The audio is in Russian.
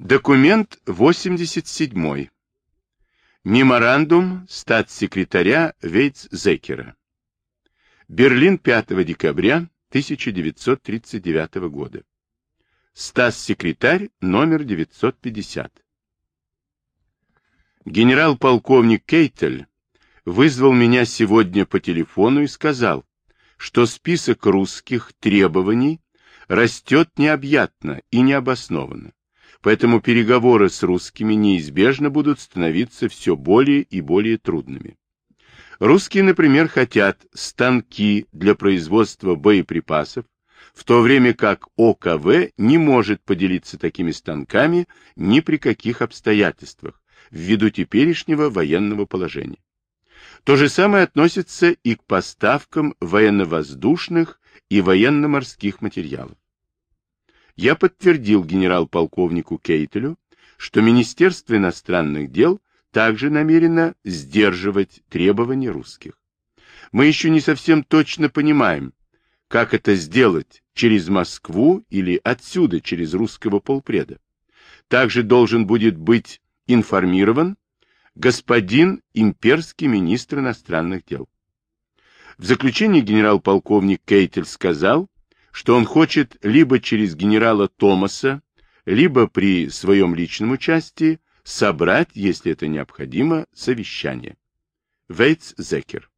Документ 87. Меморандум статс-секретаря Вейтс-Зекера. Берлин 5 декабря 1939 года. Статс-секретарь номер 950. Генерал-полковник Кейтель вызвал меня сегодня по телефону и сказал, что список русских требований растет необъятно и необоснованно поэтому переговоры с русскими неизбежно будут становиться все более и более трудными. Русские, например, хотят станки для производства боеприпасов, в то время как ОКВ не может поделиться такими станками ни при каких обстоятельствах, ввиду теперешнего военного положения. То же самое относится и к поставкам военно-воздушных и военно-морских материалов я подтвердил генерал-полковнику Кейтелю, что Министерство иностранных дел также намерено сдерживать требования русских. Мы еще не совсем точно понимаем, как это сделать через Москву или отсюда, через русского полпреда. Также должен будет быть информирован господин имперский министр иностранных дел. В заключение генерал-полковник Кейтель сказал, что он хочет либо через генерала Томаса, либо при своем личном участии собрать, если это необходимо, совещание. Вейтс Зекер